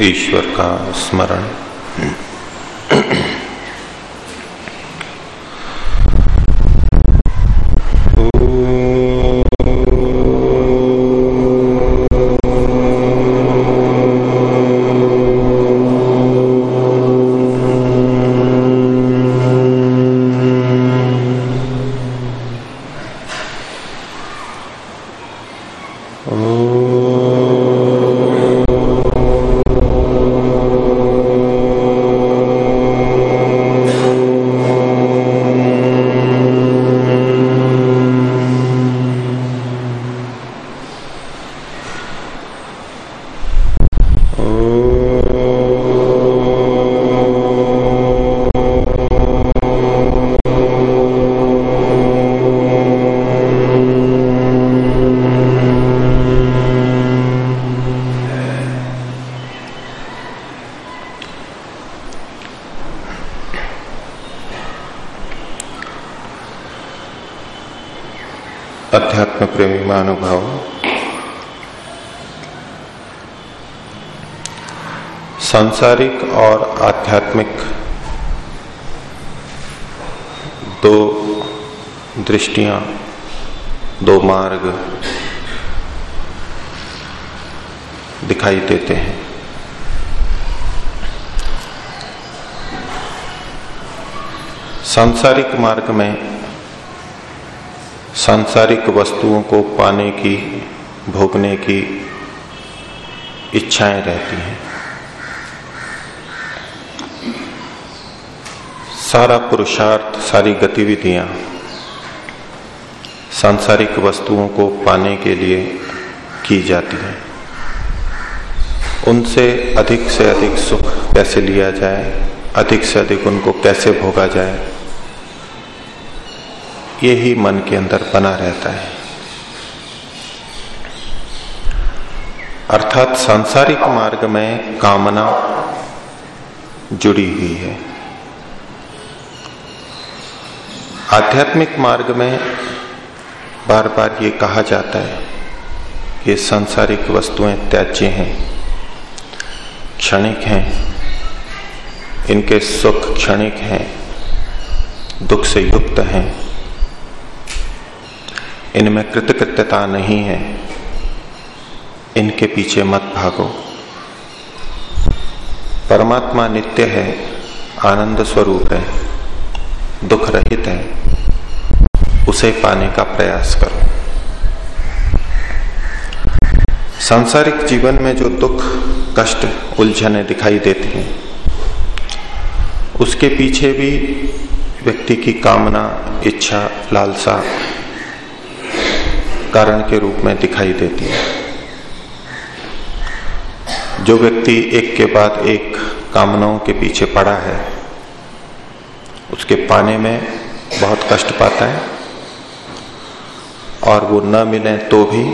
ईश्वर का स्मरण। अध्यात्म प्रेमी महानुभाव सांसारिक और आध्यात्मिक दो दृष्टियाँ, दो मार्ग दिखाई देते हैं। सांसारिक मार्ग में सांसारिक वस्तुओं को पाने की, भोगने की इच्छाएँ रहती हैं। सारा पुरुषार्थ, सारी गतिविधियाँ सांसारिक वस्तुओं को पाने के लिए की जाती हैं। उनसे अधिक से अधिक सुख कैसे लिया जाए, अधिक से अधिक उनको कैसे भोगा जाए ये ही मन के अंदर बना रहता है। अर्थात सांसारिक मार्ग में कामना जुड़ी हुई है। आध्यात्मिक मार्ग में बार बार ये कहा जाता है कि सांसारिक वस्तुएँ त्याज्य हैं, क्षणिक हैं, इनके सुख क्षणिक हैं, दुख से युक्त हैं। इनमें कृतकृत्यता नहीं है। इनके पीछे मत भागो। परमात्मा नित्य है, आनंद स्वरूप है, दुख रहित है। उसे पाने का प्रयास करो। सांसारिक जीवन में जो दुख, कष्ट, उलझने दिखाई देते हैं, उसके पीछे भी व्यक्ति की कामना, इच्छा, लालसा कारण के रूप में दिखाई देती है। जो व्यक्ति एक के बाद एक कामनाओं के पीछे पड़ा है, उसके पाने में बहुत कष्ट पाता है, और वो न मिले तो भी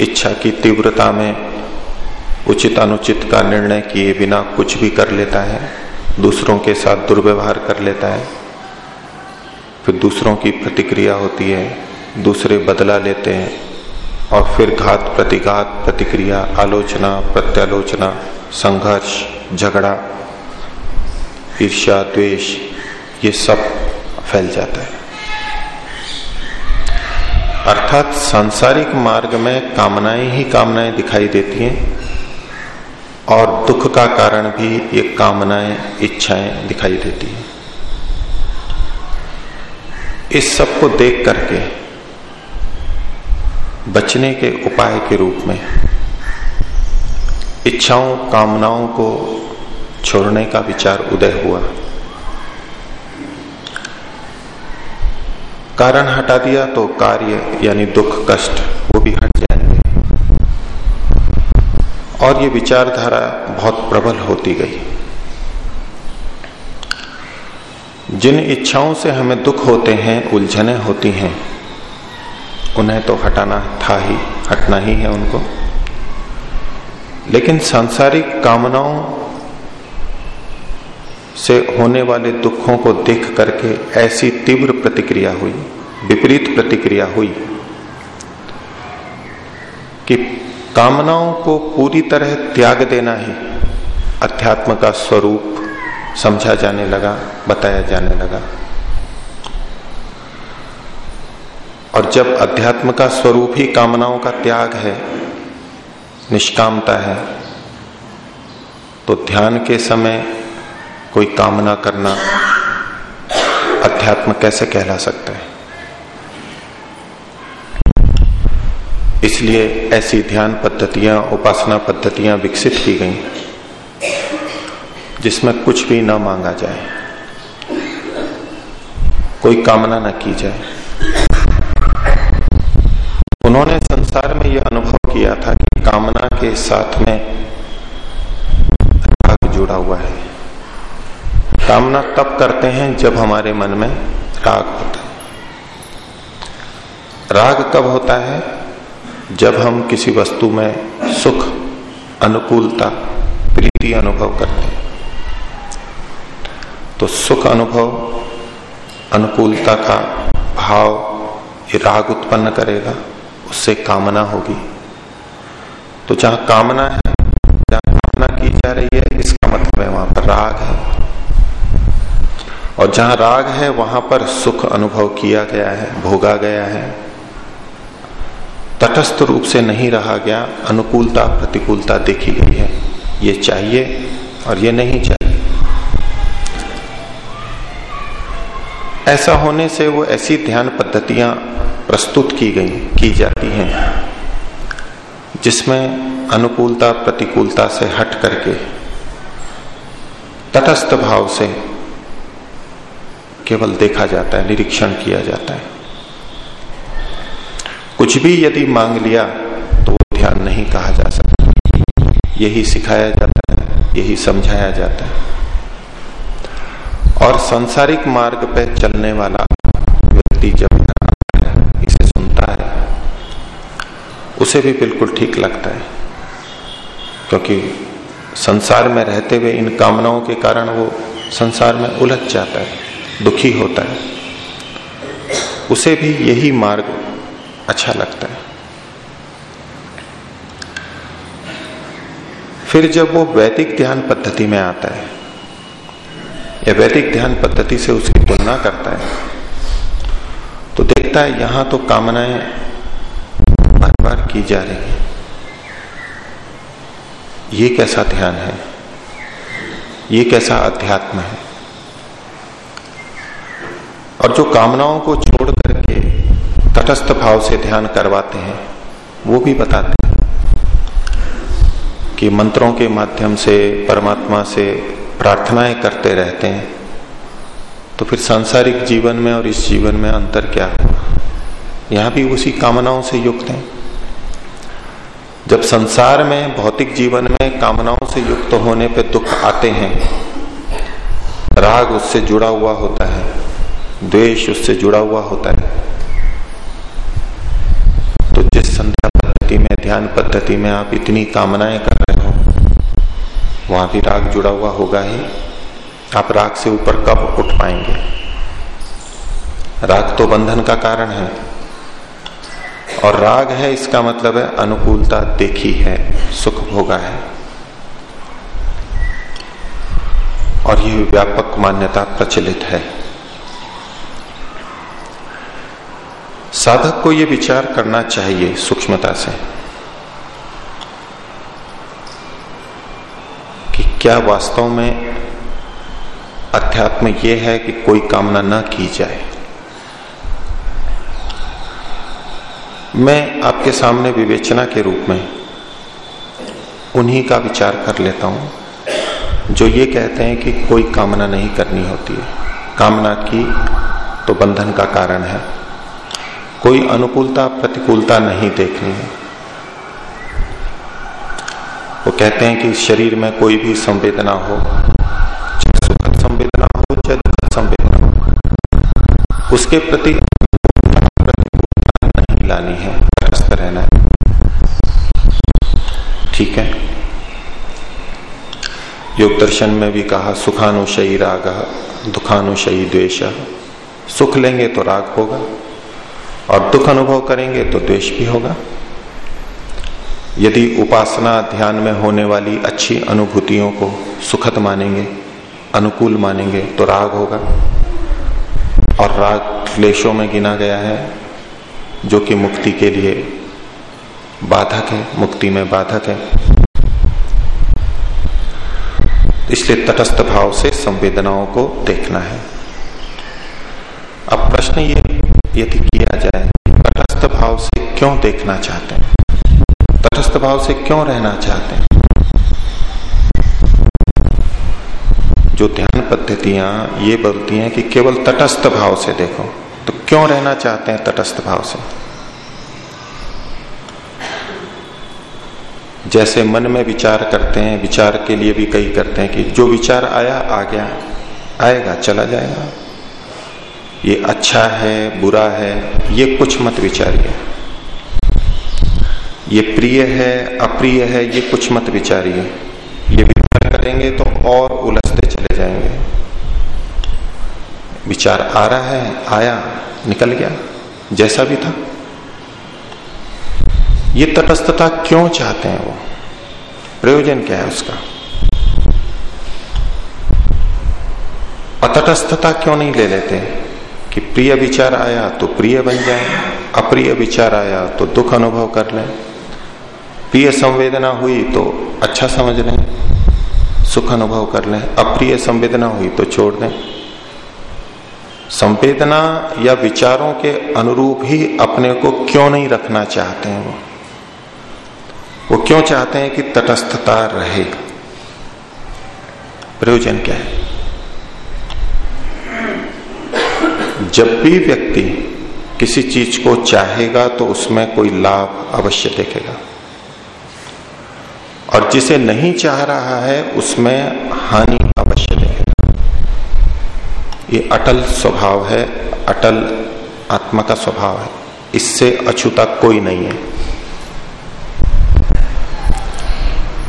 इच्छा की तीव्रता में उचित अनुचित का निर्णय किए बिना कुछ भी कर लेता है, दूसरों के साथ दुर्व्यवहार कर लेता है, फिर दूसरों की प्रतिक्रिया होती है दूसरे बदला लेते हैं और फिर घात प्रतिघात प्रतिक्रिया, आलोचना, प्रत्यालोचना, संघर्ष, झगड़ा, ईर्ष्या, द्वेष, ये सब फैल जाता है। अर्थात सांसारिक मार्ग में कामनाएँ ही कामनाएँ दिखाई देती हैं और दुख का कारण भी ये कामनाएँ, इच्छाएँ दिखाई देती हैं। इस सबको देख करके बचने के उपाय के रूप में। इच्छाओं, कामनाओं को छोड़ने का विचार उदय हुआ। कारण हटा दिया तो कार्य यानी दुख, कष्ट वो भी हट जाएँगे। और ये विचारधारा बहुत प्रबल होती गई। जिन इच्छाओं से हमें दुख होते हैं, उलझने होती हैं उन्हें तो हटाना था ही, हटना ही है उनको। लेकिन सांसारिक कामनाओं से होने वाले दुखों को देख करके ऐसी तीव्र प्रतिक्रिया हुई, विपरीत प्रतिक्रिया हुई कि कामनाओं को पूरी तरह त्याग देना ही अध्यात्म का स्वरूप समझा जाने लगा, बताया जाने लगा। और जब अध्यात्म का स्वरूप ही कामनाओं का त्याग है, निष्कामता है तो ध्यान के समय कोई कामना करना अध्यात्म कैसे कहला सकता है? इसलिए ऐसी ध्यान पद्धतियाँ, उपासना पद्धतियाँ विकसित की गई, जिसमें कुछ भी ना मांगा जाए, कोई कामना ना की जाए। उन्होंने संसार में यह अनुभव किया था कि कामना के साथ में राग जुड़ा हुआ है। कामना तब करते हैं जब हमारे मन में राग होता है। राग कब होता है जब हम किसी वस्तु में सुख, अनुकूलता, प्रीति अनुभव करते हैं। तो सुख अनुभव, अनुकूलता का भाव ये राग उत्पन्न करेगा। उससे कामना होगी। तो जहाँ कामना है, जहाँ कामना की जा रही है, इसका मतलब है वहाँ पर राग है। और जहाँ राग है, वहाँ पर सुख अनुभव किया गया है, भोगा गया है। तटस्थ रूप से नहीं रहा गया, अनुकूलता, प्रतिकूलता देखी गई है। ये चाहिए और ये नहीं चाहिए। ऐसा होने से वो ऐसी ध्यान पद्धतियाँ प्रस्तुत की गई, की जाती हैं, जिसमें अनुकूलता, प्रतिकूलता से हट करके, तटस्थ भाव से केवल देखा जाता है, निरीक्षण किया जाता है। कुछ भी यदि मांग लिया तो वो ध्यान नहीं कहा जा सकता। यही सिखाया जाता है, यही समझाया जाता है। और संसारिक मार्ग पर चलने वाला व्यक्ति जब इसे सुनता है, उसे भी बिल्कुल ठीक लगता है। क्योंकि संसार में रहते हुए इन कामनाओं के कारण वो संसार में उलझ जाता है, दुखी होता है। उसे भी यही मार्ग अच्छा लगता है। फिर जब वो वैदिक ध्यान पद्धति में आता है या वैदिक ध्यान पद्धति से उसकी तुलना करता है तो देखता है यहाँ तो कामनाएँ बार बार की जा रही है। ये कैसा ध्यान है? ये कैसा अध्यात्म है? और जो कामनाओं को छोड़ करके तटस्थ भाव से ध्यान करवाते हैं, वो भी बताते हैं कि मंत्रों के माध्यम से, परमात्मा से प्रार्थनाएँ करते रहते हैं। तो फिर सांसारिक जीवन में और इस जीवन में अंतर क्या होगा यहाँ भी उसी कामनाओं से युक्त है। जब संसार में, भौतिक जीवन में कामनाओं से युक्त होने पर दुख आते हैं, राग उससे जुड़ा हुआ होता है, द्वेष उससे जुड़ा हुआ होता है। तो जिस संध्या पद्धति में, ध्यान पद्धति में आप इतनी कामनाएँ कर हो वहाँ भी राग जुड़ा हुआ होगा ही। आप राग से ऊपर कब उठ पाएँगे? राग तो बंधन का कारण है। और राग है, इसका मतलब है अनुकूलता देखी है, सुख भोगा है। और ये व्यापक मान्यता प्रचलित है। साधक को यह विचार करना चाहिए सूक्ष्मता से। क्या वास्तव में अध्यात्म यह है कि कोई कामना न की जाए? मैं आपके सामने विवेचना के रूप में उन्हीं का विचार कर लेता हूँ, जो ये कहते हैं कि कोई कामना नहीं करनी होती है। कामना की तो बंधन का कारण है। कोई अनुकूलता, प्रतिकूलता नहीं देखनी है। वो कहते हैं कि शरीर में कोई भी संवेदना हो चाहे सुखद संवेदना हो चाहे दुखद संवेदना हो, उसके प्रति नहीं लानी है व्यस्त रहना है ठीक है? योग दर्शन में भी कहा सुखानुशयी राग दुखानुशयी द्वेश सुख लेंगे तो राग होगा, और दुख अनुभव करेंगे तो द्वेष भी होगा। यदि उपासना ध्यान में होने वाली अच्छी अनुभूतियों को सुखद मानेंगे, अनुकूल मानेंगे तो राग होगा। और राग क्लेशों में गिना गया है, जो कि मुक्ति के लिए बाधक है, मुक्ति में बाधक है। इसलिए तटस्थ भाव से संवेदनाओं को देखना है। अब प्रश्न ये, यदि किया जाए, तटस्थ भाव से क्यों देखना चाहते हैं? तटस्थ भाव से क्यों रहना चाहते हैं? जो ध्यान पद्धतियाँ ये बोलती हैं कि केवल तटस्थ भाव से देखो तो क्यों रहना चाहते हैं तटस्थ भाव से? जैसे मन में विचार करते हैं, विचार के लिए भी कई करते हैं कि जो विचार आया, आ गया, आएगा, चला जाएगा। ये अच्छा है, बुरा है, ये कुछ मत विचारिए। ये प्रिय है, अप्रिय है, ये कुछ मत विचारिए। ये विचार करेंगे तो और उलझते चले जाएँगे। विचार आ रहा है, आया, निकल गया, जैसा भी था। ये तटस्थता क्यों चाहते हैं वो? प्रयोजन क्या है उसका? अतटस्थता क्यों नहीं ले लेते कि प्रिय विचार आया तो प्रिय बन जाए, अप्रिय विचार आया तो दुख अनुभव कर लें। प्रिय संवेदना हुई तो अच्छा समझ लें, सुख अनुभव कर लें, अप्रिय संवेदना हुई तो छोड़ दें। संवेदना या विचारों के अनुरूप ही अपने को क्यों नहीं रखना चाहते हैं वो? वो क्यों चाहते हैं कि तटस्थता रहे? प्रयोजन क्या है? जब भी व्यक्ति किसी चीज़ को चाहेगा तो उसमें कोई लाभ अवश्य देखेगा। और जिसे नहीं चाह रहा है, उसमें हानि अवश्य देखेगा। ये अटल स्वभाव है, अटल आत्मा का स्वभाव है। इससे अछूता कोई नहीं है।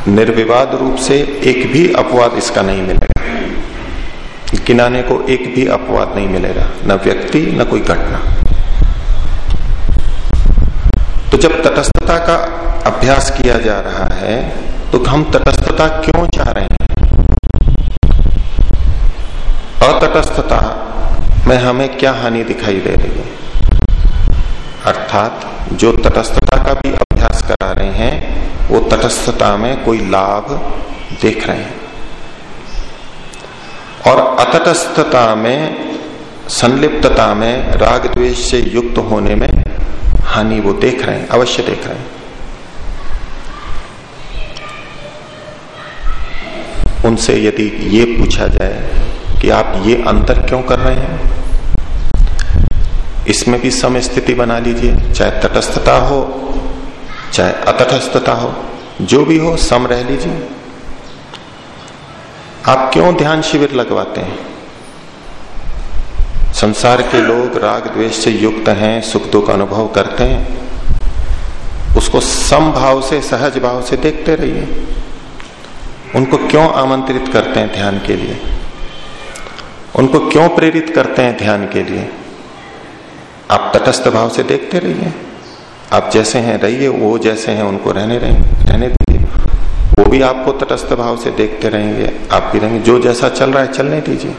निर्विवाद रूप से एक भी अपवाद इसका नहीं मिलेगा। किनाने को एक भी अपवाद नहीं मिलेगा। न व्यक्ति, न कोई घटना। तो जब तटस्थता का अभ्यास किया जा रहा है तो हम तटस्थता क्यों चाह रहे हैं? अतटस्थता में हमें क्या हानि दिखाई दे रही है? अर्थात, जो तटस्थता का भी अभ्यास करा रहे हैं, वो तटस्थता में कोई लाभ देख रहे हैं। और अतटस्थता में, संलिप्तता में, राग द्वेष से युक्त होने में हानि वो देख रहे हैं, अवश्य देख रहे हैं। उनसे यदि ये पूछा जाए कि आप ये अंतर क्यों कर रहे हैं, इसमें भी सम स्थिति बना लीजिए, चाहे तटस्थता हो, चाहे अतटस्थता हो, जो भी हो, सम रह लीजिए। आप क्यों ध्यान शिविर लगवाते हैं? संसार के लोग राग द्वेष से युक्त हैं, सुख दुख अनुभव करते हैं। उसको सम भाव से, सहज भाव से देखते रहिए। उनको क्यों आमंत्रित करते हैं ध्यान के लिए? उनको क्यों प्रेरित करते हैं ध्यान के लिए? आप तटस्थ भाव से देखते रहिए। आप जैसे हैं, रहिए, वो जैसे हैं, उनको रहने रहेंगे रहने दीजिए। वो भी आपको तटस्थ भाव से देखते रहेंगे। आप भी रहेंगे, जो जैसा चल रहा है, चलने दीजिए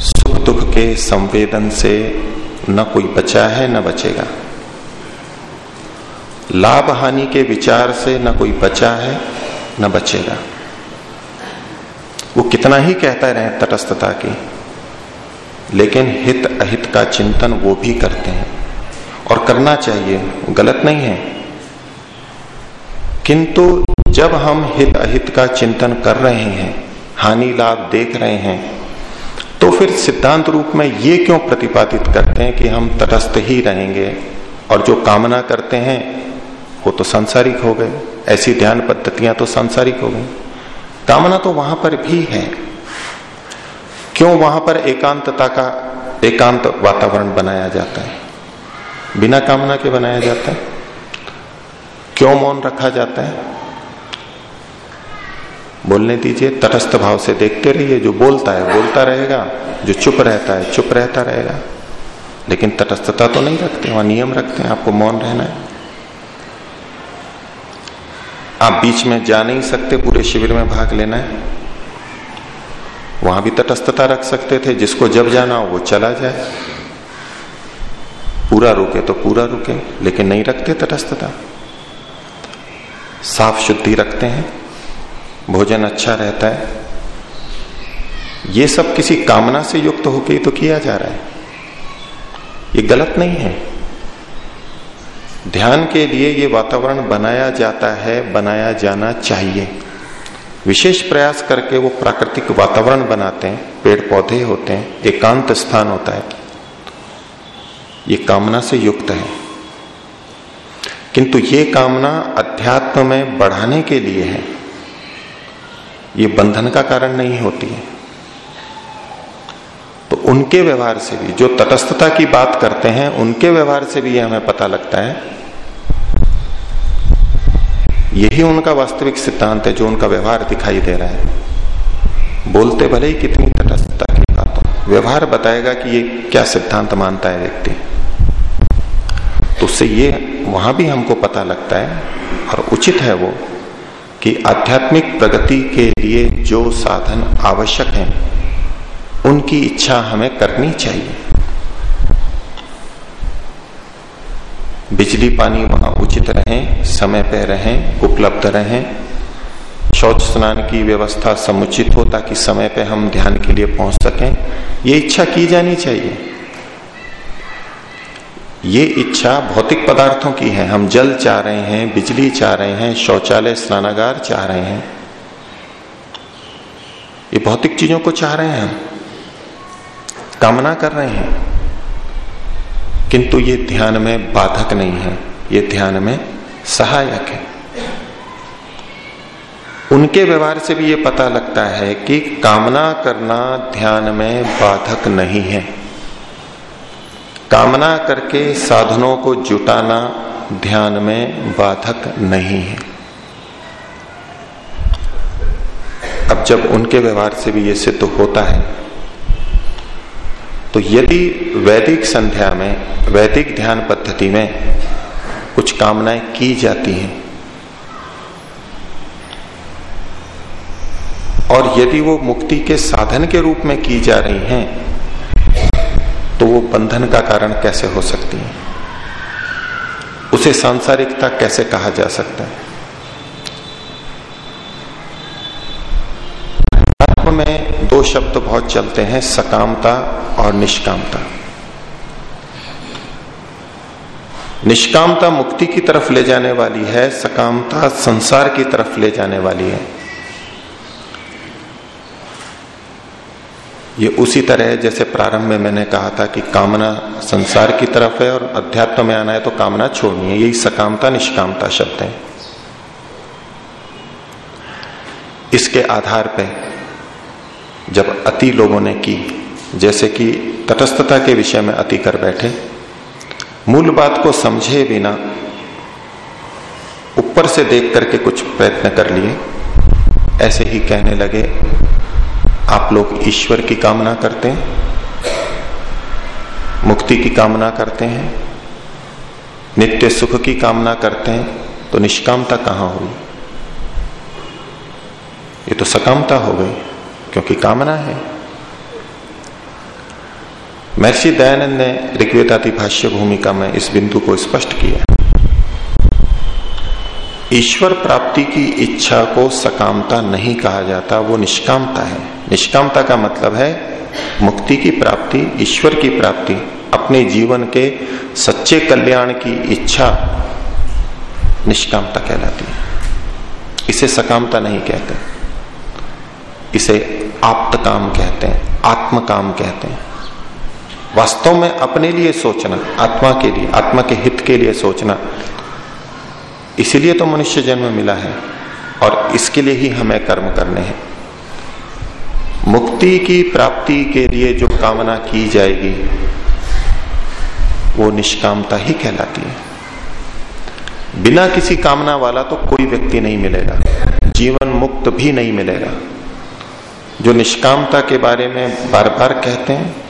सुख दुख के संवेदन से न कोई बचा है, न बचेगा। लाभ हानि के विचार से न कोई बचा है, न बचेगा। वो कितना ही कहता रहे तटस्थता की, लेकिन हित अहित का चिंतन वो भी करते हैं। और करना चाहिए, गलत नहीं है। किंतु जब हम हित अहित का चिंतन कर रहे हैं, हानि लाभ देख रहे हैं तो फिर सिद्धांत रूप में ये क्यों प्रतिपादित करते हैं कि हम तटस्थ ही रहेंगे और जो कामना करते हैं, वो तो सांसारिक हो गए। ऐसी ध्यान पद्धतियाँ तो सांसारिक हो गई। कामना तो वहाँ पर भी है। क्यों वहाँ पर एकांतता का, एकांत वातावरण बनाया जाता है? बिना कामना के बनाया जाता है? क्यों मौन रखा जाता है? बोलने दीजिए, तटस्थ भाव से देखते रहिए, जो बोलता है, बोलता रहेगा, जो चुप रहता है, चुप रहता रहेगा। लेकिन तटस्थता तो नहीं रखते, वहाँ नियम रखते हैं, आपको मौन रहना है। आप बीच में जा नहीं सकते, पूरे शिविर में भाग लेना है। वहाँ भी तटस्थता रख सकते थे, जिसको जब जाना हो, वो चला जाए। पूरा रुके तो पूरा रुके, लेकिन नहीं रखते तटस्थता। साफ़ शुद्धि रखते हैं। भोजन अच्छा रहता है। ये सब किसी कामना से युक्त होकर तो किया जा रहा है। ये गलत नहीं है। ध्यान के लिए ये वातावरण बनाया जाता है, बनाया जाना चाहिए। विशेष प्रयास करके वो प्राकृतिक वातावरण बनाते हैं पेड़ पौधे होते हैं, एकांत स्थान होता है। ये कामना से युक्त है। किंतु ये कामना अध्यात्म में बढ़ाने के लिए है। ये बंधन का कारण नहीं होती है। तो उनके व्यवहार से भी, जो तटस्थता की बात करते हैं, उनके व्यवहार से भी यह हमें पता लगता है। यही उनका वास्तविक सिद्धांत है, जो उनका व्यवहार दिखाई दे रहा है। बोलते भले ही कितनी तटस्थता की बात हो, व्यवहार बताएगा कि ये क्या सिद्धांत मानता है व्यक्ति। तो उससे ये, वहाँ भी हमको पता लगता है, और उचित है वो कि आध्यात्मिक प्रगति के लिए जो साधन आवश्यक हैं, उनकी इच्छा हमें करनी चाहिए। बिजली पानी वहाँ उचित रहे, समय पे रहें, उपलब्ध रहें। शौच स्नान की व्यवस्था समुचित हो ताकि समय पे हम ध्यान के लिए पहुँच सकें। ये इच्छा की जानी चाहिए। ये इच्छा भौतिक पदार्थों की है। हम जल चाह रहे हैं, बिजली चाह रहे हैं, शौचालय, स्नानागार चाह रहे हैं। ये भौतिक चीज़ों को चाह रहे हैं। हम कामना कर रहे हैं। किंतु ये ध्यान में बाधक नहीं है। ये ध्यान में सहायक है। उनके व्यवहार से भी ये पता लगता है कि कामना करना ध्यान में बाधक नहीं है। कामना करके साधनों को जुटाना ध्यान में बाधक नहीं है। अब जब उनके व्यवहार से भी ये सिद्ध होता है तो यदि वैदिक संध्या में, वैदिक ध्यान पद्धति में कुछ कामनाएँ की जाती हैं, और यदि वो मुक्ति के साधन के रूप में की जा रही हैं तो वो बंधन का कारण कैसे हो सकती है? उसे सांसारिकता कैसे कहा जा सकता है? आत्म में दो शब्द बहुत चलते हैं, सकामता और निष्कामता। निष्कामता मुक्ति की तरफ़ ले जाने वाली है, सकामता संसार की तरफ़ ले जाने वाली है। ये उसी तरह है, जैसे प्रारंभ में मैंने कहा था कि कामना संसार की तरफ़ है और अध्यात्म में आना है तो कामना छोड़नी है। यही सकामता, निष्कामता शब्द है। इसके आधार पे जब अति लोगों ने की, जैसे कि तटस्थता के विषय में अति कर बैठे, मूल बात को समझे बिना ऊपर से देख करके कुछ प्रयत्न कर लिए, ऐसे ही कहने लगे आप लोग ईश्वर की कामना करते हैं? मुक्ति की कामना करते हैं? नित्य सुख की कामना करते हैं? तो निष्कामता कहाँ हुई? ये तो सकामता हो गई, क्योंकि कामना है। महर्षि दयानंद ने ऋग्वेदाति भाष्य भूमिका में इस बिंदु को स्पष्ट किया। ईश्वर प्राप्ति की इच्छा को सकामता नहीं कहा जाता, वो निष्कामता है। निष्कामता का मतलब है मुक्ति की प्राप्ति, ईश्वर की प्राप्ति, अपने जीवन के सच्चे कल्याण की इच्छा निष्कामता कहलाती है। इसे सकामता नहीं कहते। इसे आप्त काम कहते हैं आत्म काम कहते हैं। वास्तव में अपने लिए सोचना, आत्मा के लिए, आत्मा के हित के लिए सोचना इसीलिए तो मनुष्य जन्म मिला है और इसके लिए ही हमें कर्म करने हैं। मुक्ति की प्राप्ति के लिए जो कामना की जाएगी, वो निष्कामता ही कहलाती है। बिना किसी कामना वाला तो कोई व्यक्ति नहीं मिलेगा। जीवन मुक्त भी नहीं मिलेगा। जो निष्कामता के बारे में बार बार कहते हैं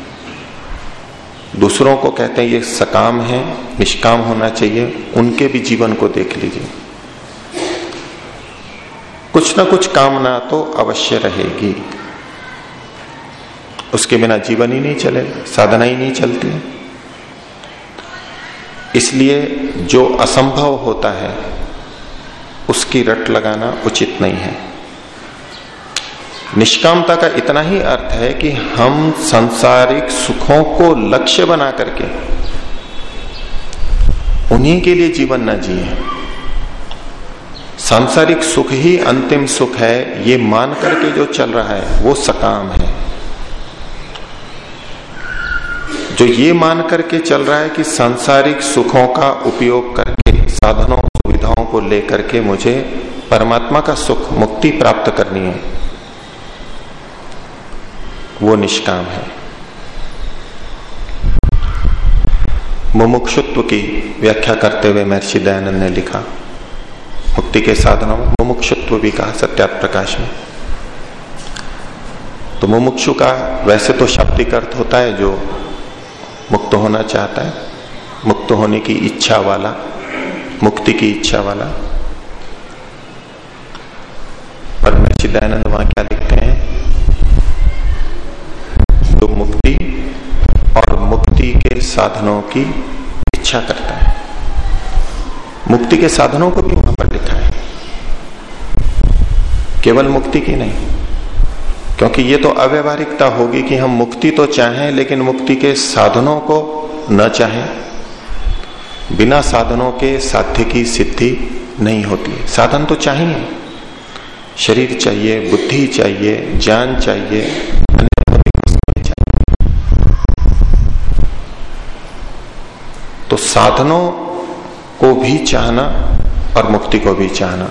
दूसरों को कहते हैं, ये सकाम है, निष्काम होना चाहिए, उनके भी जीवन को देख लीजिए। कुछ ना कुछ कामना तो अवश्य रहेगी। उसके बिना जीवन ही नहीं चलेगा साधना ही नहीं चलती। इसलिए जो असंभव होता है, उसकी रट लगाना उचित नहीं है। निष्कामता का इतना ही अर्थ है कि हम सांसारिक सुखों को लक्ष्य बना करके उन्हीं के लिए जीवन न जिए। सांसारिक सुख ही अंतिम सुख है, ये मान करके जो चल रहा है, वो सकाम है। जो ये मान करके चल रहा है कि सांसारिक सुखों का उपयोग करके, साधनों, सुविधाओं को लेकर के मुझे परमात्मा का सुख मुक्ति प्राप्त करनी है वो निष्काम है। मुमुक्षुत्व की व्याख्या करते हुए महर्षि दयानंद ने लिखा, मुक्ति के साधनों में मुमुक्षुत्व भी कहा सत्यात प्रकाश में। तो मुमुक्षु का वैसे तो शाब्दिक अर्थ होता है जो मुक्त होना चाहता है, मुक्त होने की इच्छा वाला, मुक्ति की इच्छा वाला। पर महर्षि दयानंद वहाँ क्या लिखते हैं जो मुक्ति और मुक्ति के साधनों की इच्छा करता है। मुक्ति के साधनों को भी वहाँ पर लिखा है। केवल मुक्ति की नहीं, क्योंकि ये तो अव्यवहारिकता होगी कि हम मुक्ति तो चाहें, लेकिन मुक्ति के साधनों को न चाहें। बिना साधनों के साध्य की सिद्धि नहीं होती है। साधन तो चाहिए। शरीर चाहिए, बुद्धि चाहिए, ज्ञान चाहिए चाहिए तो साधनों को भी चाहना और मुक्ति को भी चाहना,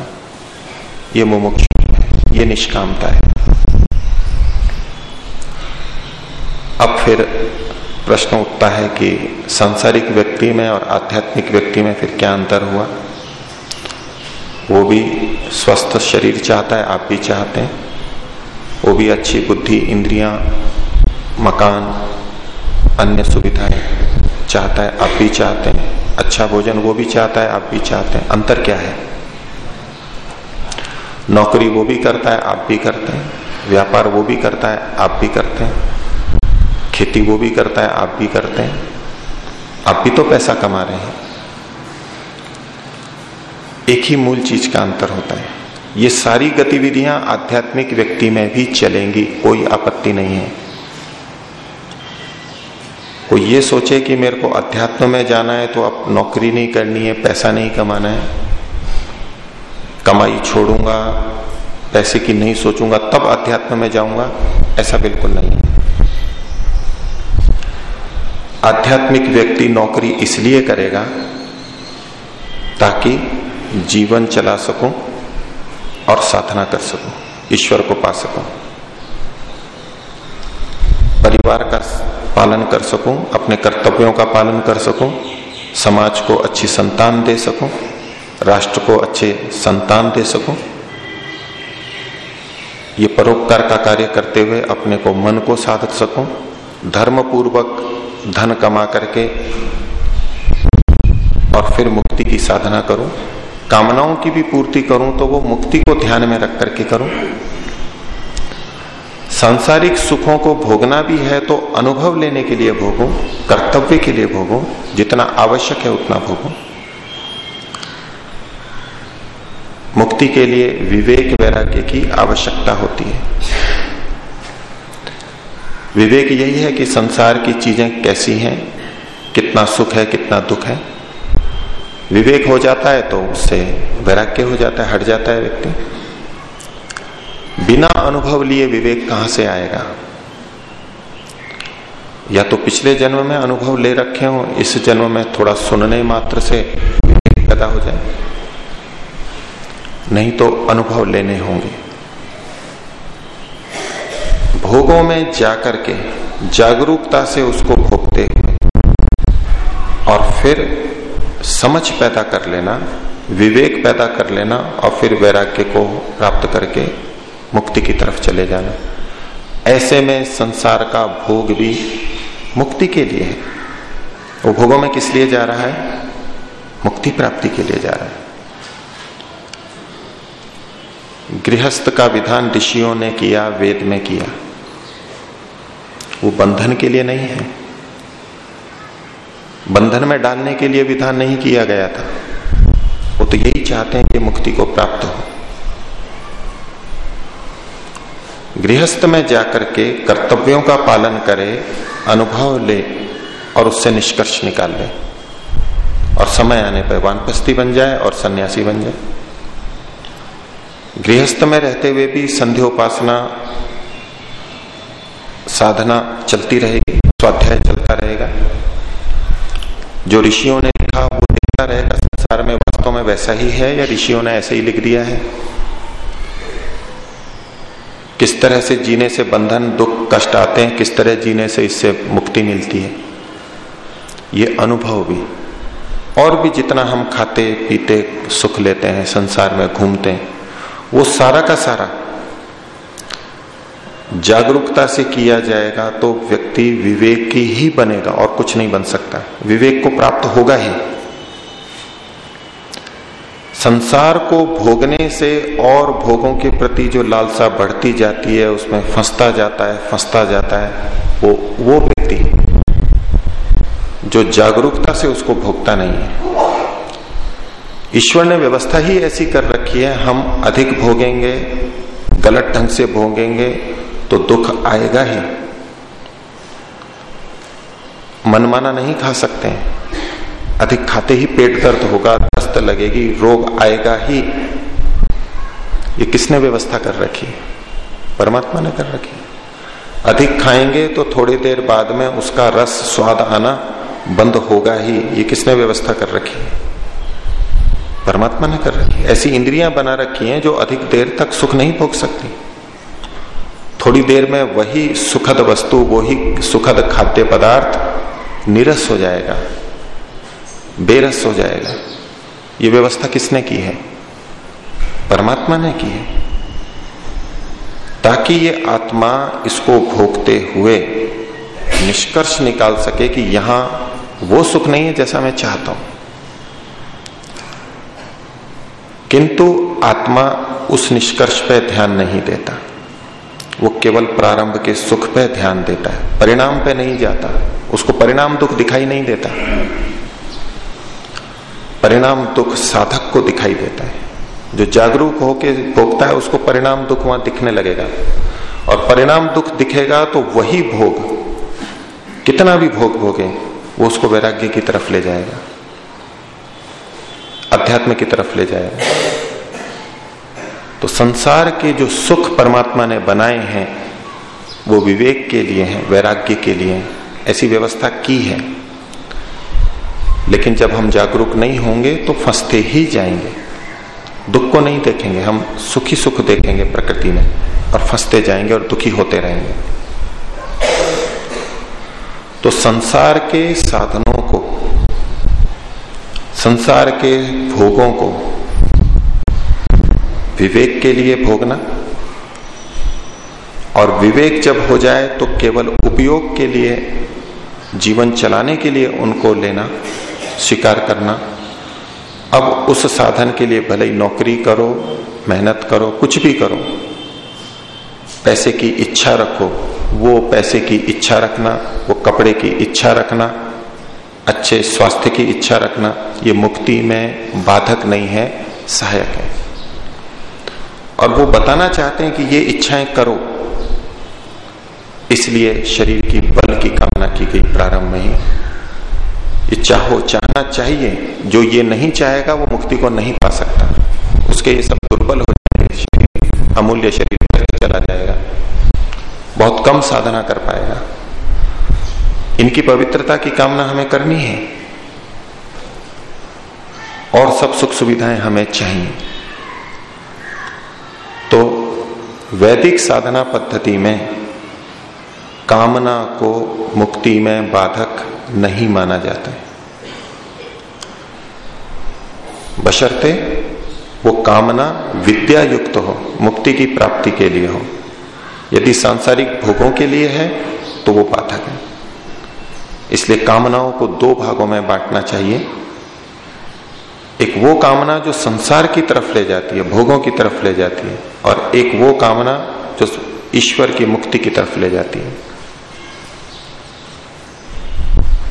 ये मुमुक्ष है, ये निष्कामता है। अब फिर प्रश्न उठता है कि सांसारिक व्यक्ति में और आध्यात्मिक व्यक्ति में फिर क्या अंतर हुआ? वो भी स्वस्थ शरीर चाहता है, आप भी चाहते हैं। वो भी अच्छी बुद्धि, इंद्रियाँ, मकान, अन्य सुविधाएँ। चाहता है, आप भी चाहते हैं। अच्छा भोजन वो भी चाहता है, आप भी चाहते हैं। अंतर क्या है? नौकरी वो भी करता है, आप भी करते हैं। व्यापार वो भी करता है, आप भी करते हैं। खेती वो भी करता है, आप भी करते हैं। आप भी तो पैसा कमा रहे हैं। एक ही मूल चीज़ का अंतर होता है। ये सारी गतिविधियाँ आध्यात्मिक व्यक्ति में भी चलेंगी, कोई आपत्ति नहीं है। कोई ये सोचे कि मेरे को अध्यात्म में जाना है तो अब नौकरी नहीं करनी है, पैसा नहीं कमाना है। कमाई छोड़ूँगा, पैसे की नहीं सोचूँगा, तब अध्यात्म में जाऊँगा, ऐसा बिल्कुल नहीं है। आध्यात्मिक व्यक्ति नौकरी इसलिए करेगा ताकि जीवन चला सकूँ और साधना कर सकूँ, ईश्वर को पा सकूँ। परिवार का पालन कर सकूँ, अपने कर्तव्यों का पालन कर सकूँ, समाज को अच्छी संतान दे सकूँ, राष्ट्र को अच्छे संतान दे सकूँ। ये परोपकार का कार्य करते हुए अपने को मन को साध सकूँ धर्म पूर्वक धन कमा करके और फिर मुक्ति की साधना करूँ। कामनाओं की भी पूर्ति करूँ तो वो मुक्ति को ध्यान में रख करके करूँ। सांसारिक सुखों को भोगना भी है तो अनुभव लेने के लिए भोगो, कर्तव्य के लिए भोगो, जितना आवश्यक है उतना भोगो। मुक्ति के लिए विवेक वैराग्य की आवश्यकता होती है। विवेक यही है कि संसार की चीज़ें कैसी हैं, कितना सुख है, कितना दुख है। विवेक हो जाता है तो उससे वैराग्य हो जाता है, हट जाता है व्यक्ति। बिना अनुभव लिए विवेक कहाँ से आएगा? या तो पिछले जन्म में अनुभव ले रखे हो, इस जन्म में थोड़ा सुनने मात्र से विवेक पैदा हो जाए। नहीं तो अनुभव लेने होंगे। भोगों में जाकर के, जागरूकता से उसको भोगते और फिर समझ पैदा कर लेना, विवेक पैदा कर लेना और फिर वैराग्य को प्राप्त करके मुक्ति की तरफ़ चले जाना। ऐसे में संसार का भोग भी मुक्ति के लिए है। वो भोगों में किस लिए जा रहा है? मुक्ति प्राप्ति के लिए जा रहा है। गृहस्थ का विधान ऋषियों ने किया, वेद में किया। वो बंधन के लिए नहीं है। बंधन में डालने के लिए विधान नहीं किया गया था। वो तो यही चाहते हैं कि मुक्ति को प्राप्त हो। गृहस्थ में जाकर के कर्तव्यों का पालन करे, अनुभव ले और उससे निष्कर्ष निकाल ले। और समय आने पर वानपस्ती बन जाए और सन्यासी बन जाए। गृहस्थ में रहते हुए भी संध्योपासना, साधना चलती रहेगी, स्वाध्याय चलता रहेगा। जो ऋषियों ने लिखा वो लिखता रहेगा, संसार में वास्तव में वैसा ही है या ऋषियों ने ऐसे ही लिख दिया है? किस तरह से जीने से बंधन, दुख, कष्ट आते हैं, किस तरह जीने से इससे मुक्ति मिलती है। ये अनुभव भी। और भी जितना हम खाते, पीते, सुख लेते हैं, संसार में घूमते हैं, वो सारा का सारा जागरूकता से किया जाएगा तो व्यक्ति विवेक की ही बनेगा और कुछ नहीं बन सकता। विवेक को प्राप्त होगा ही। संसार को भोगने से और भोगों के प्रति जो लालसा बढ़ती जाती है, उसमें फंसता जाता है, फंसता जाता है, वो वो व्यक्ति जो जागरूकता से उसको भोगता नहीं है। ईश्वर ने व्यवस्था ही ऐसी कर रखी है, हम अधिक भोगेंगे, गलत ढंग से भोगेंगे तो दुख आएगा ही। मनमाना नहीं खा सकते अधिक खाते ही पेट दर्द होगा दस्त लगेगी, रोग आएगा ही। ये किसने व्यवस्था कर रखी? परमात्मा ने कर रखी। अधिक खाएँगे तो थोड़ी देर बाद में उसका रस, स्वाद आना बंद होगा ही। ये किसने व्यवस्था कर रखी? परमात्मा ने कर रखी। ऐसी इंद्रियाँ बना रखी हैं जो अधिक देर तक सुख नहीं भोग सकती। थोड़ी देर में वही सुखद वस्तु, वही सुखद खाद्य पदार्थ निरस हो जाएगा, बेरस हो जाएगा। ये व्यवस्था किसने की है? परमात्मा ने की है। ताकि ये आत्मा इसको भोगते हुए निष्कर्ष निकाल सके कि यहाँ वो सुख नहीं है जैसा मैं चाहता हूँ। किंतु आत्मा उस निष्कर्ष पर ध्यान नहीं देता। वो केवल प्रारंभ के सुख पे ध्यान देता है। परिणाम पे नहीं जाता। उसको परिणाम दुख दिखाई नहीं देता। परिणाम दुख साधक को दिखाई देता है। जो जागरूक होके भोगता है, उसको परिणाम दुख वहाँ दिखने लगेगा। और परिणाम दुख दिखेगा तो वही भोग, कितना भी भोग भोगे, वो उसको वैराग्य की तरफ़ ले जाएगा। अध्यात्म की तरफ़ ले जाएगा। तो संसार के जो सुख परमात्मा ने बनाए हैं, वो विवेक के लिए हैं, वैराग्य के लिए ऐसी व्यवस्था की है। लेकिन जब हम जागरूक नहीं होंगे तो फंसते ही जाएँगे। दुख को नहीं देखेंगे, हम सुखी सुख देखेंगे प्रकृति में और फंसते जाएँगे और दुखी होते रहेंगे। तो संसार के साधनों को, संसार के भोगों को विवेक के लिए भोगना और विवेक जब हो जाए तो केवल उपयोग के लिए, जीवन चलाने के लिए उनको लेना। स्वीकार करना। अब उस साधन के लिए भले ही नौकरी करो, मेहनत करो, कुछ भी करो। पैसे की इच्छा रखो, वो पैसे की इच्छा रखना, वो कपड़े की इच्छा रखना, अच्छे स्वास्थ्य की इच्छा रखना, ये मुक्ति में बाधक नहीं है, सहायक है। और वो बताना चाहते हैं कि ये इच्छाएँ करो। इसलिए शरीर की बल की कामना की गई प्रारंभ में ही। ये चाहो, चाहना चाहिए, जो ये नहीं चाहेगा, वो मुक्ति को नहीं पा सकता। उसके ये सब दुर्बल हो जाएँगे अमूल्य शरीर करके चला जाएगा। बहुत कम साधना कर पाएगा। इनकी पवित्रता की कामना हमें करनी है। और सब सुख सुविधाएँ हमें चाहिए। तो वैदिक साधना पद्धति में कामना को मुक्ति में बाधक नहीं माना जाता है। बशर्ते वो कामना विद्या युक्त हो, मुक्ति की प्राप्ति के लिए हो। यदि सांसारिक भोगों के लिए है तो वो बाधक है। इसलिए कामनाओं को दो भागों में बांटना चाहिए। एक वो कामना जो संसार की तरफ़ ले जाती है, भोगों की तरफ़ ले जाती है, और एक वो कामना जो ईश्वर की मुक्ति की तरफ़ ले जाती है।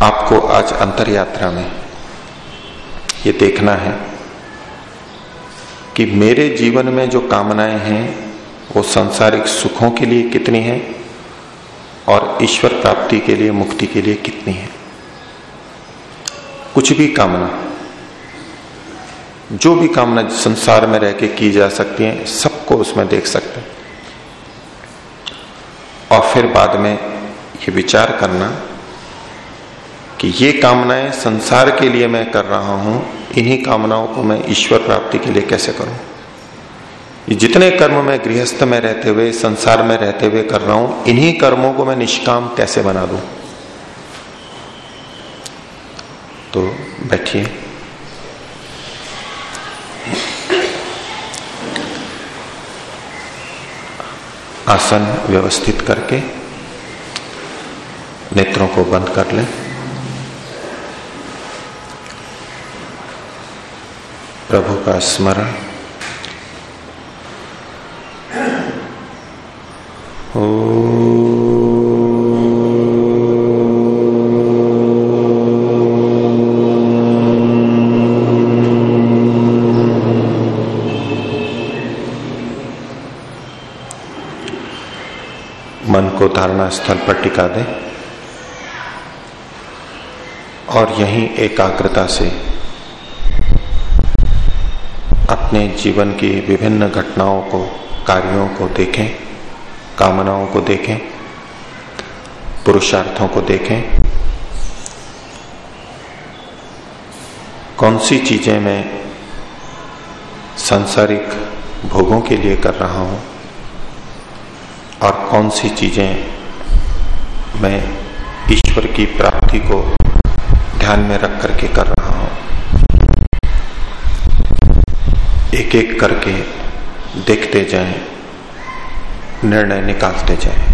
आपको आज अंतर यात्रा में ये देखना है कि मेरे जीवन में जो कामनाएँ हैं, वो सांसारिक सुखों के लिए कितनी है और ईश्वर प्राप्ति के लिए, मुक्ति के लिए कितनी है। कुछ भी कामना, जो भी कामना संसार में रह के की जा सकती है, सबको उसमें देख सकते हैं। और फिर बाद में ये विचार करना कि ये कामनाएँ संसार के लिए मैं कर रहा हूँ, इन्हीं कामनाओं को मैं ईश्वर प्राप्ति के लिए कैसे करूँ? ये जितने कर्म मैं गृहस्थ में रहते हुए, संसार में रहते हुए कर रहा हूँ, इन्हीं कर्मों को मैं निष्काम कैसे बना दूँ? तो बैठिए। आसन व्यवस्थित करके नेत्रों को बंद कर लें। प्रभु का स्मरण। मन को धारणा स्थल पर टिका दें और यहीं एकाग्रता से अपने जीवन की विभिन्न घटनाओं को, कार्यों को देखें, कामनाओं को देखें, पुरुषार्थों को देखें। कौन सी चीज़ें मैं सांसारिक भोगों के लिए कर रहा हूँ और कौन सी चीज़ें मैं ईश्वर की प्राप्ति को ध्यान में रख करके कर रहा हूँ? एक एक करके देखते जाएँ, निर्णय निकालते जाएँ।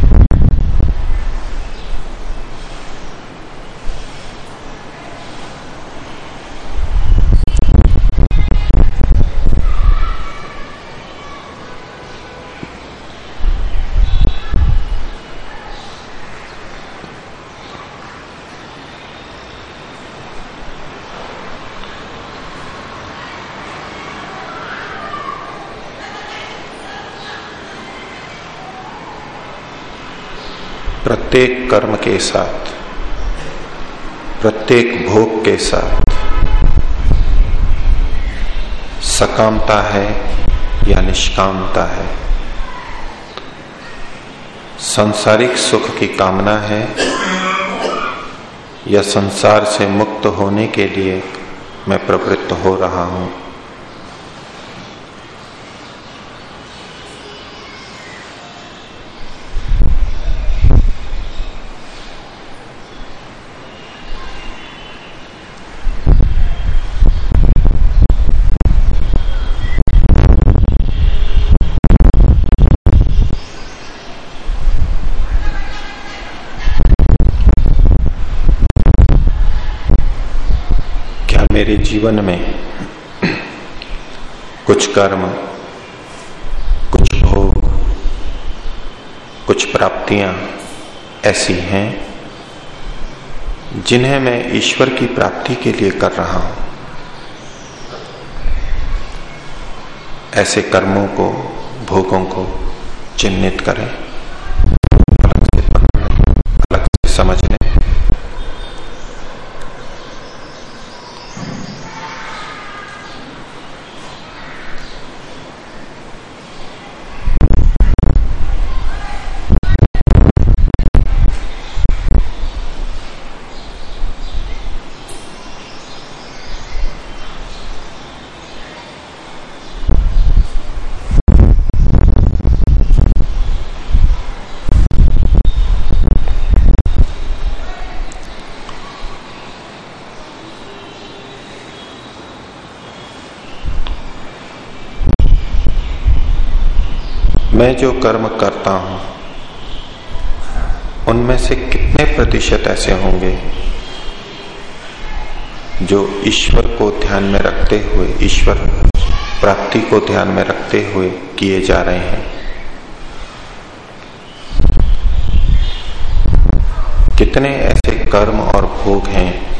प्रत्येक कर्म के साथ, प्रत्येक भोग के साथ। सकामता है या निष्कामता है? संसारिक सुख की कामना है या संसार से मुक्त होने के लिए मैं प्रवृत्त हो रहा हूँ? मेरे जीवन में कुछ कर्म, कुछ भोग, कुछ प्राप्तियाँ ऐसी हैं जिन्हें मैं ईश्वर की प्राप्ति के लिए कर रहा हूँ। ऐसे कर्मों को, भोगों को चिन्हित करें। मैं जो कर्म करता हूँ, उनमें से कितने प्रतिशत ऐसे होंगे जो ईश्वर को ध्यान में रखते हुए, ईश्वर प्राप्ति को ध्यान में रखते हुए किए जा रहे हैं? कितने ऐसे कर्म और भोग हैं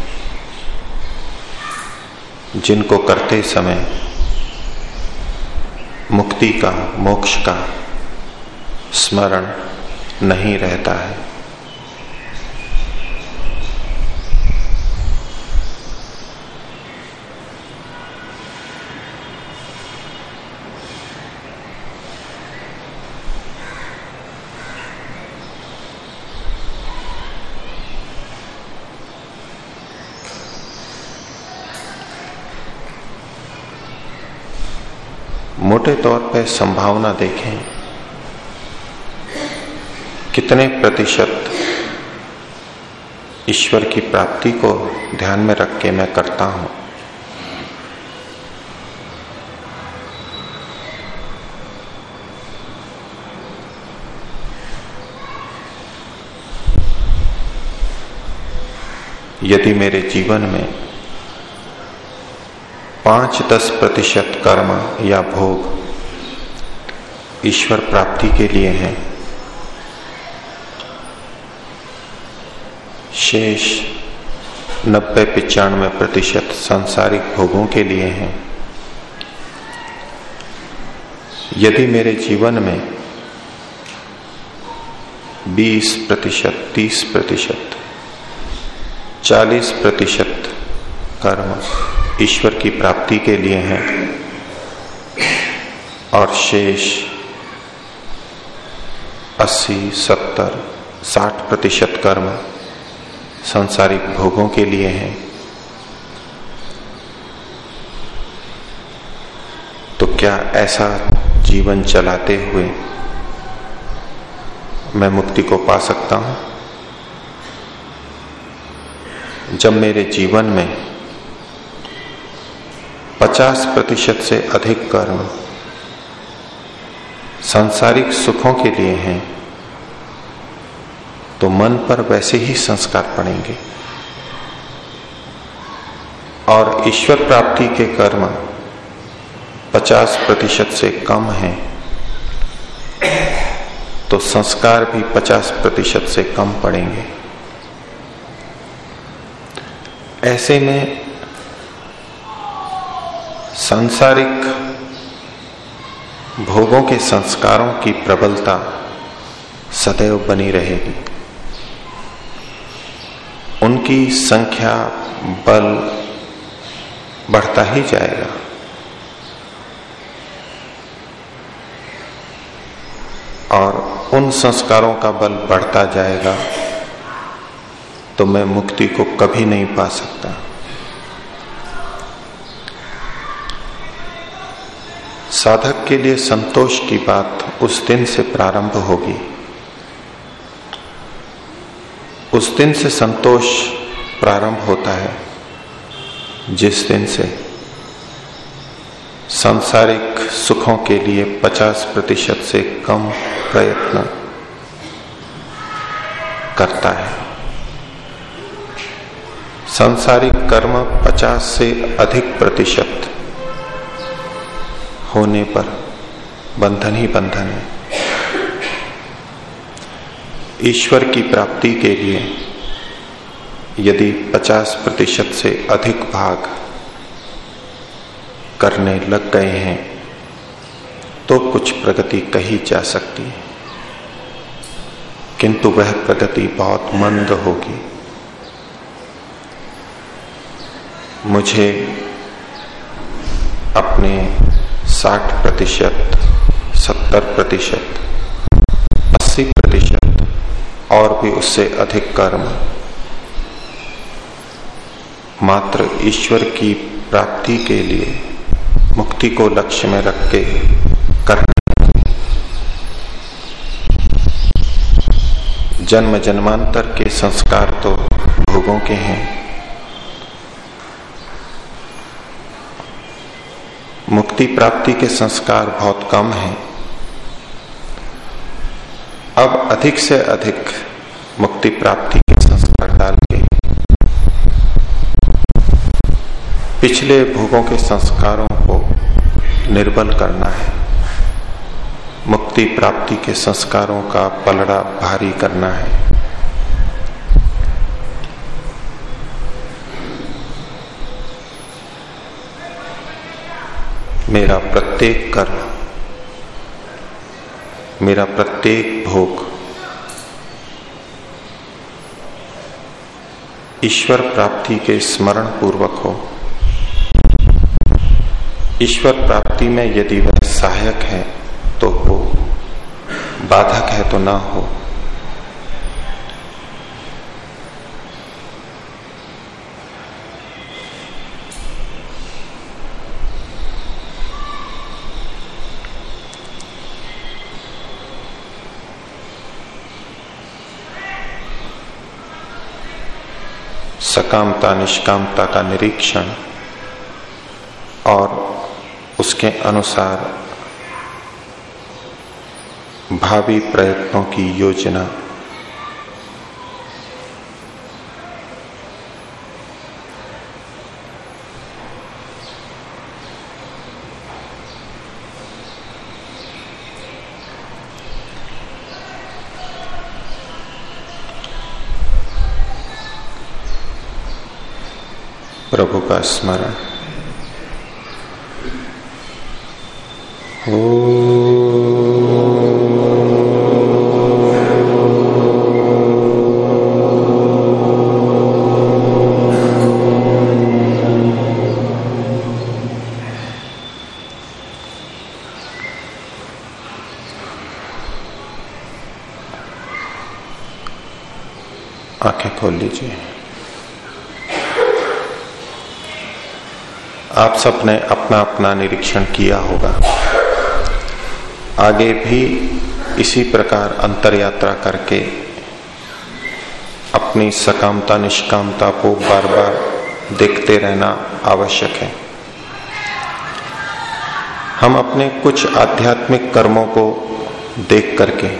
जिनको करते समय मुक्ति का, मोक्ष का स्मरण नहीं रहता है। मोटे तौर पर संभावना देखें। कितने प्रतिशत ईश्वर की प्राप्ति को ध्यान में रख के मैं करता हूँ? यदि मेरे जीवन में पाँच दस प्रतिशत कर्म या भोग ईश्वर प्राप्ति के लिए हैं शेष नब्बे पिचानवे प्रतिशत सांसारिक भोगों के लिए हैं। यदि मेरे जीवन में 20 प्रतिशत तीस प्रतिशत चालीस प्रतिशत कर्म ईश्वर की प्राप्ति के लिए हैं और शेष 80, 70, 60 प्रतिशत कर्म सांसारिक भोगों के लिए हैं। तो क्या ऐसा जीवन चलाते हुए मैं मुक्ति को पा सकता हूँ? जब मेरे जीवन में 50 प्रतिशत से अधिक कर्म सांसारिक सुखों के लिए हैं तो मन पर वैसे ही संस्कार पड़ेंगे। और ईश्वर प्राप्ति के कर्म 50 प्रतिशत से कम हैं तो संस्कार भी 50 प्रतिशत से कम पड़ेंगे। ऐसे में सांसारिक भोगों के संस्कारों की प्रबलता सदैव बनी रहेगी। उनकी संख्या बल बढ़ता ही जाएगा। और उन संस्कारों का बल बढ़ता जाएगा तो मैं मुक्ति को कभी नहीं पा सकता। साधक के लिए संतोष की बात उस दिन से प्रारंभ होगी। उस दिन से संतोष प्रारंभ होता है। जिस दिन से सांसारिक सुखों के लिए 50 प्रतिशत से कम प्रयत्न करता है। सांसारिक कर्म 50 से अधिक प्रतिशत होने पर बंधन ही बंधन है। ईश्वर की प्राप्ति के लिए यदि 50 प्रतिशत से अधिक भाग करने लग गए हैं तो कुछ प्रगति कही जा सकती है। किंतु वह प्रगति बहुत मंद होगी। मुझे अपने 60 प्रतिशत, सत्तर प्रतिशत और भी उससे अधिक कर्म। मात्र ईश्वर की प्राप्ति के लिए मुक्ति को लक्ष्य में रख के करने जन्म जन्मांतर के संस्कार तो भोगों के हैं। मुक्ति प्राप्ति के संस्कार बहुत कम हैं। अब अधिक से अधिक मुक्ति प्राप्ति के संस्कार डाल के पिछले भोगों के संस्कारों को निर्बल करना है। मुक्ति प्राप्ति के संस्कारों का पलड़ा भारी करना है। मेरा प्रत्येक कर्म मेरा प्रत्येक भोग। ईश्वर प्राप्ति के स्मरण पूर्वक हो। ईश्वर प्राप्ति में यदि वह सहायक है तो हो। बाधक है तो ना हो। सकामता निष्कामता का निरीक्षण और उसके अनुसार भावी प्रयत्नों की योजना प्रभु का स्मरण। आँखें खोल लीजिए। आप सबने अपना अपना निरीक्षण किया होगा। आगे भी इसी प्रकार अंतर यात्रा करके अपनी सकामता निष्कामता को बार बार देखते रहना आवश्यक है। हम अपने कुछ आध्यात्मिक कर्मों को देख करके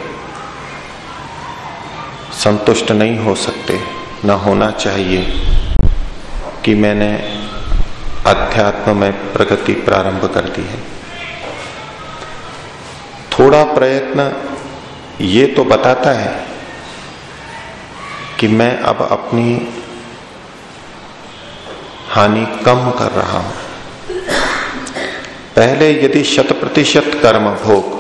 संतुष्ट नहीं हो सकते, न होना चाहिए कि मैंने अध्यात्म में प्रगति प्रारंभ कर दी है। थोड़ा प्रयत्न ये तो बताता है कि मैं अब अपनी हानि कम कर रहा हूँ। पहले यदि शत प्रतिशत कर्म भोग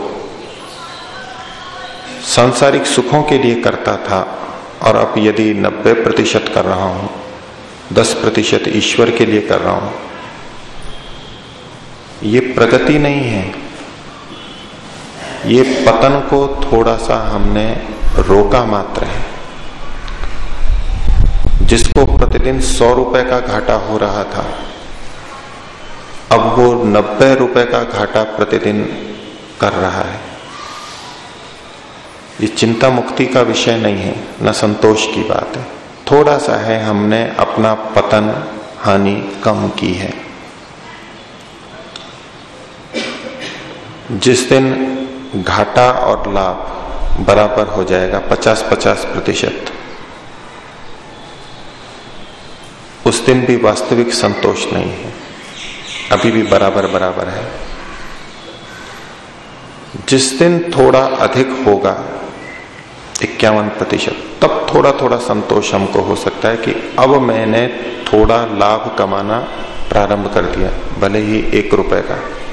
सांसारिक सुखों के लिए करता था और अब यदि 90 प्रतिशत कर रहा हूँ 10 प्रतिशत ईश्वर के लिए कर रहा हूँ ये प्रगति नहीं है। ये पतन को थोड़ा सा हमने रोका मात्र है। जिसको प्रतिदिन सौ रुपए का घाटा हो रहा था, अब वो नब्बे रुपए का घाटा प्रतिदिन कर रहा है। ये चिंता मुक्ति का विषय नहीं है, न संतोष की बात है। थोड़ा सा है हमने अपना पतन, हानि कम की है। जिस दिन घाटा और लाभ बराबर हो जाएगा 50-50 प्रतिशत। उस दिन भी वास्तविक संतोष नहीं है। अभी भी बराबर बराबर है। जिस दिन थोड़ा अधिक होगा, इक्यावन प्रतिशत, तब थोड़ा थोड़ा संतोष हमको हो सकता है कि अब मैंने थोड़ा लाभ कमाना प्रारंभ कर दिया, भले ही एक रुपए का।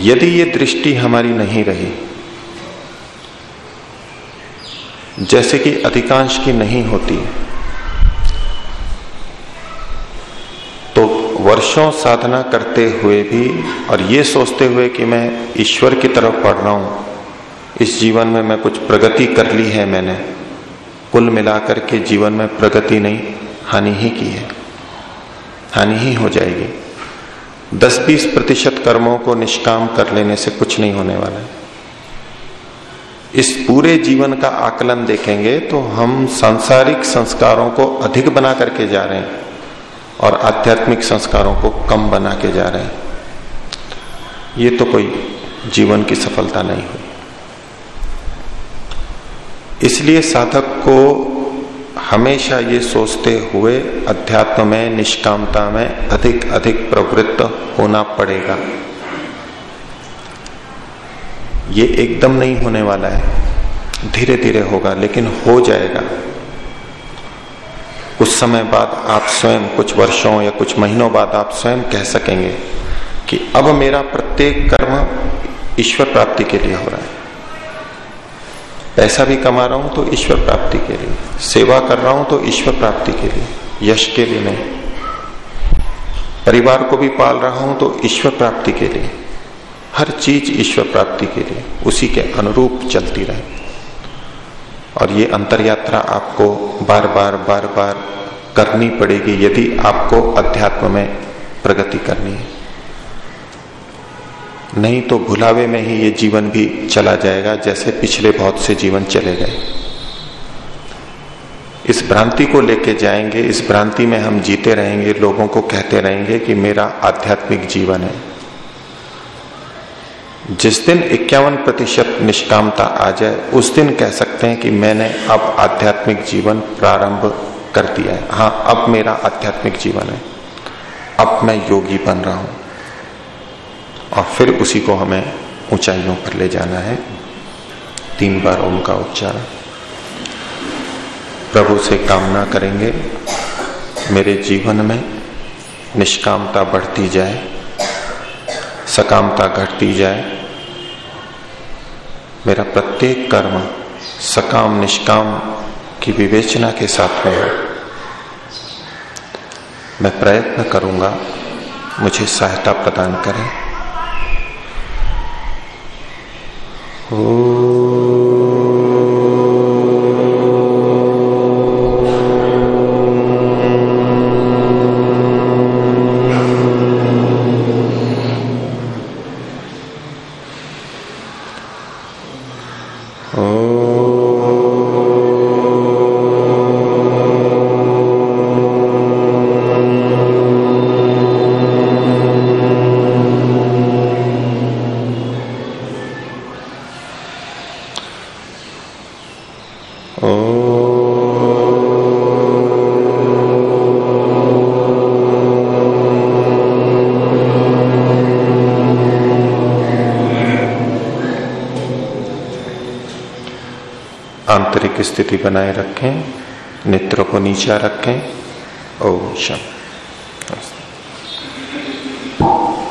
यदि ये दृष्टि हमारी नहीं रही, जैसे कि अधिकांश की नहीं होती तो वर्षों साधना करते हुए भी और ये सोचते हुए कि मैं ईश्वर की तरफ़ पढ़ रहा हूँ, इस जीवन में मैं कुछ प्रगति कर ली है मैंने, कुल मिलाकर के जीवन में प्रगति नहीं, हानि ही की है, हानि ही हो जाएगी। 10-20 प्रतिशत कर्मों को निष्काम कर लेने से कुछ नहीं होने वाला है। इस पूरे जीवन का आकलन देखेंगे तो हम सांसारिक संस्कारों को अधिक बना करके जा रहे हैं और आध्यात्मिक संस्कारों को कम बना के जा रहे हैं। ये तो कोई जीवन की सफलता नहीं हुई। इसलिए साधक को हमेशा ये सोचते हुए अध्यात्म में, निष्कामता में अधिक अधिक प्रवृत्त होना पड़ेगा। ये एकदम नहीं होने वाला है। धीरे धीरे होगा, लेकिन हो जाएगा। कुछ समय बाद आप स्वयं, कुछ वर्षों या कुछ महीनों बाद आप स्वयं कह सकेंगे कि अब मेरा प्रत्येक कर्म ईश्वर प्राप्ति के लिए हो रहा है। पैसा भी कमा रहा हूँ तो ईश्वर प्राप्ति के लिए। सेवा कर रहा हूँ तो ईश्वर प्राप्ति के लिए। यश के लिए नहीं। परिवार को भी पाल रहा हूँ तो ईश्वर प्राप्ति के लिए। हर चीज़ ईश्वर प्राप्ति के लिए। उसी के अनुरूप चलती रहे। और ये अंतर यात्रा आपको बार बार बार बार करनी पड़ेगी, यदि आपको अध्यात्म में प्रगति करनी है। नहीं तो भुलावे में ही ये जीवन भी चला जाएगा, जैसे पिछले बहुत से जीवन चले गए। इस भ्रांति को लेके जाएँगे, इस भ्रांति में हम जीते रहेंगे, लोगों को कहते रहेंगे कि मेरा आध्यात्मिक जीवन है। जिस दिन इक्यावन प्रतिशत निष्कामता आ जाए, उस दिन कह सकते हैं कि मैंने अब आध्यात्मिक जीवन प्रारंभ कर दिया है। हाँ अब मेरा आध्यात्मिक जीवन है। अब मैं योगी बन रहा हूँ। और फिर उसी को हमें ऊंचाइयों पर ले जाना है। तीन बार ओम का उच्चारण। प्रभु से कामना करेंगे, मेरे जीवन में निष्कामता बढ़ती जाए, सकामता घटती जाए। मेरा प्रत्येक कर्म सकाम निष्काम की विवेचना के साथ में हो। मैं प्रयत्न करूँगा, मुझे सहायता प्रदान करें। Oh. आंतरिक स्थिति बनाए रखें नेत्रों को नीचा रखें ओम शम